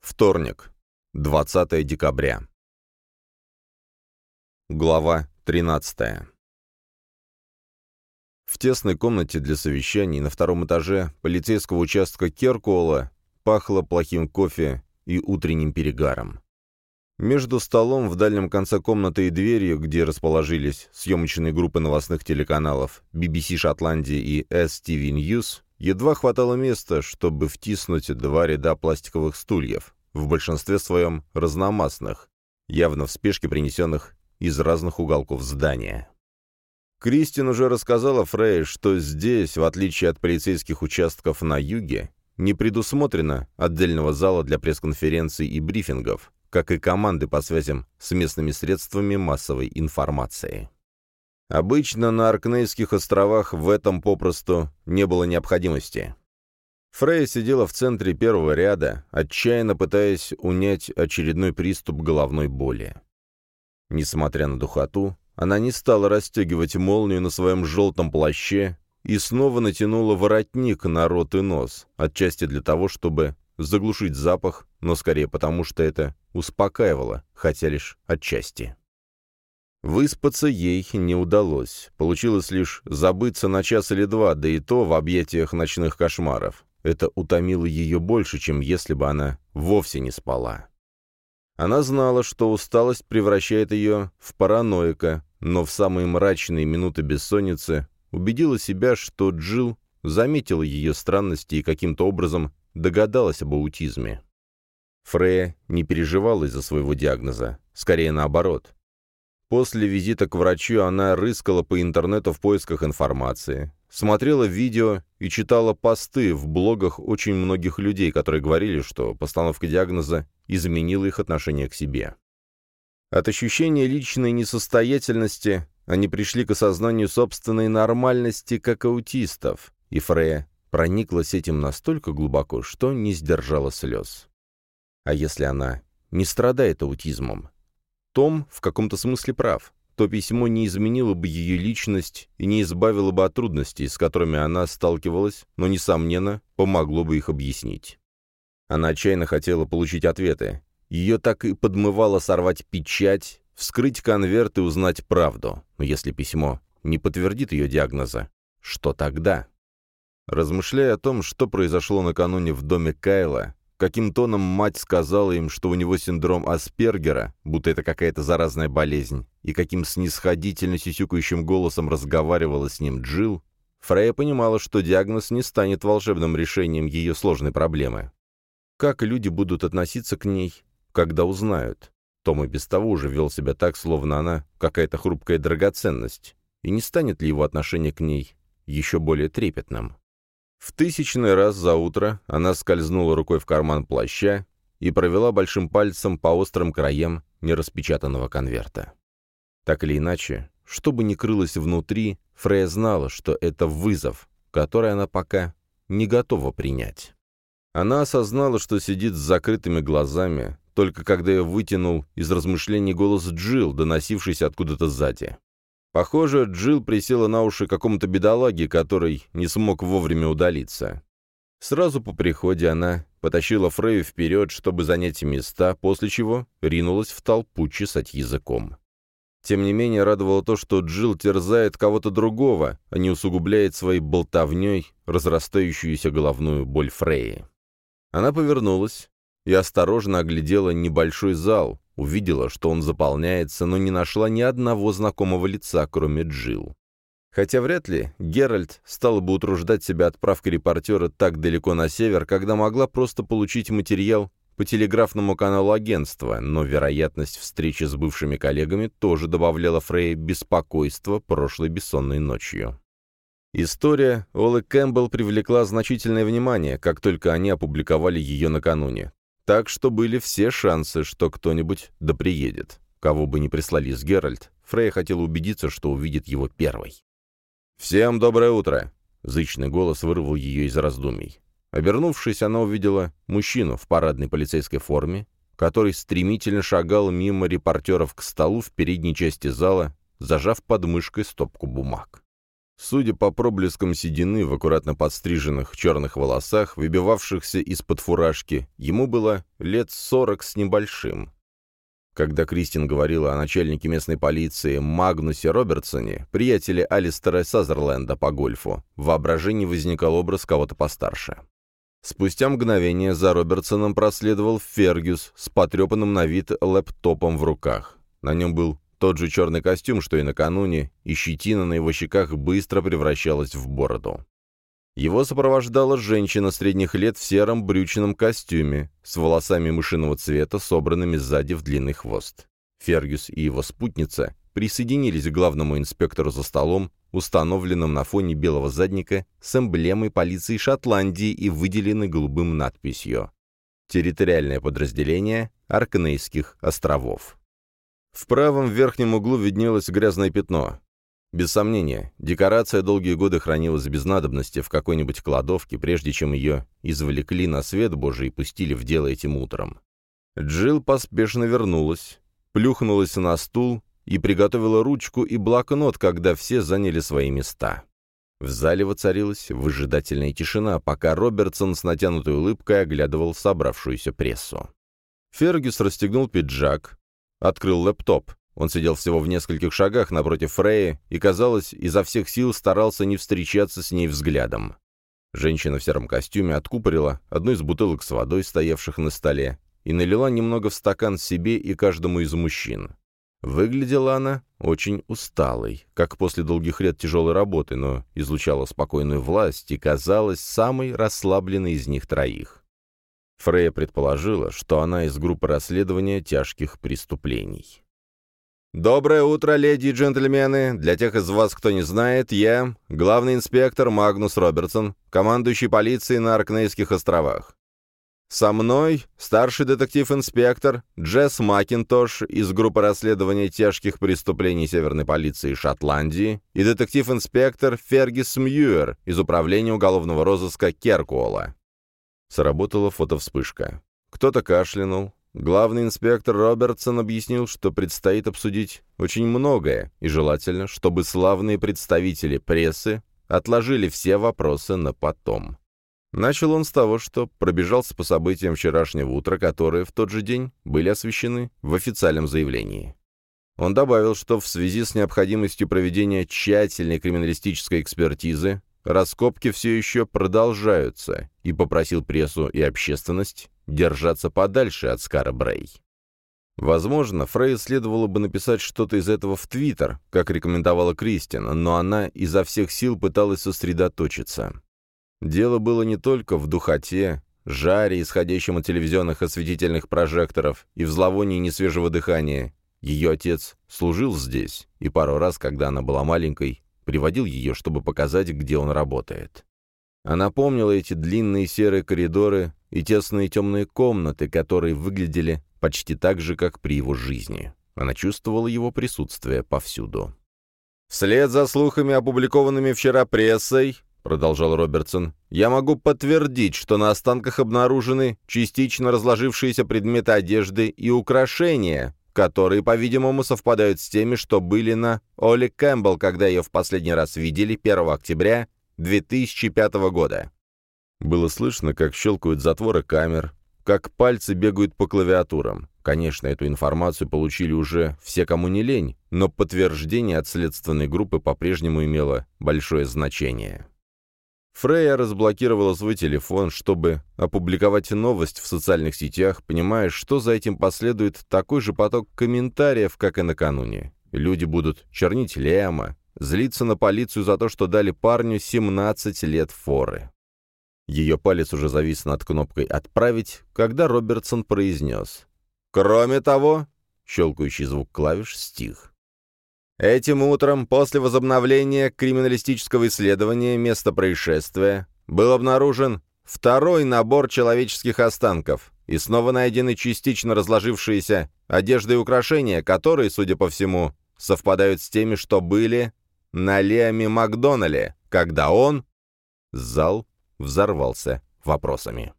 Вторник, 20 декабря. Глава 13. В тесной комнате для совещаний на втором этаже полицейского участка Керкуола пахло плохим кофе и утренним перегаром. Между столом в дальнем конце комнаты и дверью, где расположились съемочные группы новостных телеканалов BBC Шотландия и STV News, Едва хватало места, чтобы втиснуть два ряда пластиковых стульев, в большинстве своем разномастных, явно в спешке принесенных из разных уголков здания. Кристин уже рассказала Фрей, что здесь, в отличие от полицейских участков на юге, не предусмотрено отдельного зала для пресс-конференций и брифингов, как и команды по связям с местными средствами массовой информации. Обычно на Аркнейских островах в этом попросту не было необходимости. Фрей сидела в центре первого ряда, отчаянно пытаясь унять очередной приступ головной боли. Несмотря на духоту, она не стала расстегивать молнию на своем желтом плаще и снова натянула воротник на рот и нос, отчасти для того, чтобы заглушить запах, но скорее потому, что это успокаивало, хотя лишь отчасти. Выспаться ей не удалось. Получилось лишь забыться на час или два, да и то в объятиях ночных кошмаров. Это утомило ее больше, чем если бы она вовсе не спала. Она знала, что усталость превращает ее в параноика, но в самые мрачные минуты бессонницы убедила себя, что Джилл заметила ее странности и каким-то образом догадалась об аутизме. Фрея не переживала из-за своего диагноза, скорее наоборот. После визита к врачу она рыскала по интернету в поисках информации, смотрела видео и читала посты в блогах очень многих людей, которые говорили, что постановка диагноза изменила их отношение к себе. От ощущения личной несостоятельности они пришли к осознанию собственной нормальности как аутистов, и Фрея прониклась этим настолько глубоко, что не сдержала слез. А если она не страдает аутизмом? Том в каком-то смысле прав. То письмо не изменило бы ее личность и не избавило бы от трудностей, с которыми она сталкивалась, но, несомненно, помогло бы их объяснить. Она отчаянно хотела получить ответы. Ее так и подмывало сорвать печать, вскрыть конверт и узнать правду. Но если письмо не подтвердит ее диагноза, что тогда? Размышляя о том, что произошло накануне в доме Кайла, каким тоном мать сказала им, что у него синдром Аспергера, будто это какая-то заразная болезнь, и каким снисходительно сисюкающим голосом разговаривала с ним Джилл, Фрея понимала, что диагноз не станет волшебным решением ее сложной проблемы. Как люди будут относиться к ней, когда узнают? Том и без того уже вел себя так, словно она какая-то хрупкая драгоценность, и не станет ли его отношение к ней еще более трепетным? В тысячный раз за утро она скользнула рукой в карман плаща и провела большим пальцем по острым краям нераспечатанного конверта. Так или иначе, что бы ни крылось внутри, Фрея знала, что это вызов, который она пока не готова принять. Она осознала, что сидит с закрытыми глазами, только когда я вытянул из размышлений голос Джилл, доносившийся откуда-то сзади. Похоже, Джилл присела на уши какому-то бедолаге, который не смог вовремя удалиться. Сразу по приходе она потащила Фрею вперед, чтобы занять места, после чего ринулась в толпу чесать языком. Тем не менее, радовало то, что Джилл терзает кого-то другого, а не усугубляет своей болтовней разрастающуюся головную боль Фреи. Она повернулась и осторожно оглядела небольшой зал, Увидела, что он заполняется, но не нашла ни одного знакомого лица, кроме Джил. Хотя вряд ли Геральт стала бы утруждать себя отправкой репортера так далеко на север, когда могла просто получить материал по телеграфному каналу агентства, но вероятность встречи с бывшими коллегами тоже добавляла Фрей беспокойство прошлой бессонной ночью. История Олы Кэмпбелл привлекла значительное внимание, как только они опубликовали ее накануне. Так что были все шансы, что кто-нибудь да приедет. Кого бы ни прислали с Геральт, Фрей хотел убедиться, что увидит его первой. «Всем доброе утро!» — зычный голос вырвал ее из раздумий. Обернувшись, она увидела мужчину в парадной полицейской форме, который стремительно шагал мимо репортеров к столу в передней части зала, зажав под мышкой стопку бумаг. Судя по проблескам седины в аккуратно подстриженных черных волосах, выбивавшихся из-под фуражки, ему было лет сорок с небольшим. Когда Кристин говорила о начальнике местной полиции Магнусе Робертсоне, приятеле Алистера Сазерленда по гольфу, в воображении возникал образ кого-то постарше. Спустя мгновение за Робертсоном проследовал Фергюс с потрепанным на вид лэптопом в руках. На нем был тот же черный костюм, что и накануне, и щетина на его щеках быстро превращалась в бороду. Его сопровождала женщина средних лет в сером брючном костюме, с волосами мышиного цвета, собранными сзади в длинный хвост. Фергюс и его спутница присоединились к главному инспектору за столом, установленным на фоне белого задника с эмблемой полиции Шотландии и выделенной голубым надписью «Территориальное подразделение Аркнейских островов». В правом верхнем углу виднелось грязное пятно. Без сомнения, декорация долгие годы хранилась без надобности в какой-нибудь кладовке, прежде чем ее извлекли на свет Божий и пустили в дело этим утром. Джилл поспешно вернулась, плюхнулась на стул и приготовила ручку и блокнот, когда все заняли свои места. В зале воцарилась выжидательная тишина, пока Робертсон с натянутой улыбкой оглядывал собравшуюся прессу. Фергюс расстегнул пиджак, открыл лэптоп. Он сидел всего в нескольких шагах напротив Фреи и, казалось, изо всех сил старался не встречаться с ней взглядом. Женщина в сером костюме откупорила одну из бутылок с водой, стоявших на столе, и налила немного в стакан себе и каждому из мужчин. Выглядела она очень усталой, как после долгих лет тяжелой работы, но излучала спокойную власть и казалась самой расслабленной из них троих. Фрея предположила, что она из группы расследования тяжких преступлений. «Доброе утро, леди и джентльмены! Для тех из вас, кто не знает, я — главный инспектор Магнус Робертсон, командующий полицией на Аркнейских островах. Со мной старший детектив-инспектор Джесс Макинтош из группы расследования тяжких преступлений Северной полиции Шотландии и детектив-инспектор Фергис Мьюер из управления уголовного розыска Керкуола. Сработала фотовспышка. Кто-то кашлянул, Главный инспектор Робертсон объяснил, что предстоит обсудить очень многое, и желательно, чтобы славные представители прессы отложили все вопросы на потом. Начал он с того, что пробежался по событиям вчерашнего утра, которые в тот же день были освещены в официальном заявлении. Он добавил, что в связи с необходимостью проведения тщательной криминалистической экспертизы раскопки все еще продолжаются, и попросил прессу и общественность держаться подальше от Скара Брей. Возможно, Фрей следовало бы написать что-то из этого в Твиттер, как рекомендовала Кристина, но она изо всех сил пыталась сосредоточиться. Дело было не только в духоте, жаре, исходящем от телевизионных осветительных прожекторов, и в зловонии несвежего дыхания. Ее отец служил здесь, и пару раз, когда она была маленькой, приводил ее, чтобы показать, где он работает. Она помнила эти длинные серые коридоры и тесные темные комнаты, которые выглядели почти так же, как при его жизни. Она чувствовала его присутствие повсюду. «Вслед за слухами, опубликованными вчера прессой, — продолжал Робертсон, — я могу подтвердить, что на останках обнаружены частично разложившиеся предметы одежды и украшения, которые, по-видимому, совпадают с теми, что были на Олли Кэмпбелл, когда ее в последний раз видели 1 октября 2005 года. Было слышно, как щелкают затворы камер, как пальцы бегают по клавиатурам. Конечно, эту информацию получили уже все, кому не лень, но подтверждение от следственной группы по-прежнему имело большое значение. Фрейя разблокировала свой телефон, чтобы опубликовать новость в социальных сетях, понимая, что за этим последует такой же поток комментариев, как и накануне. Люди будут чернить Лема, злиться на полицию за то, что дали парню 17 лет форы. Ее палец уже завис над кнопкой «Отправить», когда Робертсон произнес. «Кроме того...» — щелкающий звук клавиш стих. Этим утром, после возобновления криминалистического исследования места происшествия, был обнаружен второй набор человеческих останков и снова найдены частично разложившиеся одежды и украшения, которые, судя по всему, совпадают с теми, что были на Леоме Макдонале, когда он... Зал взорвался вопросами.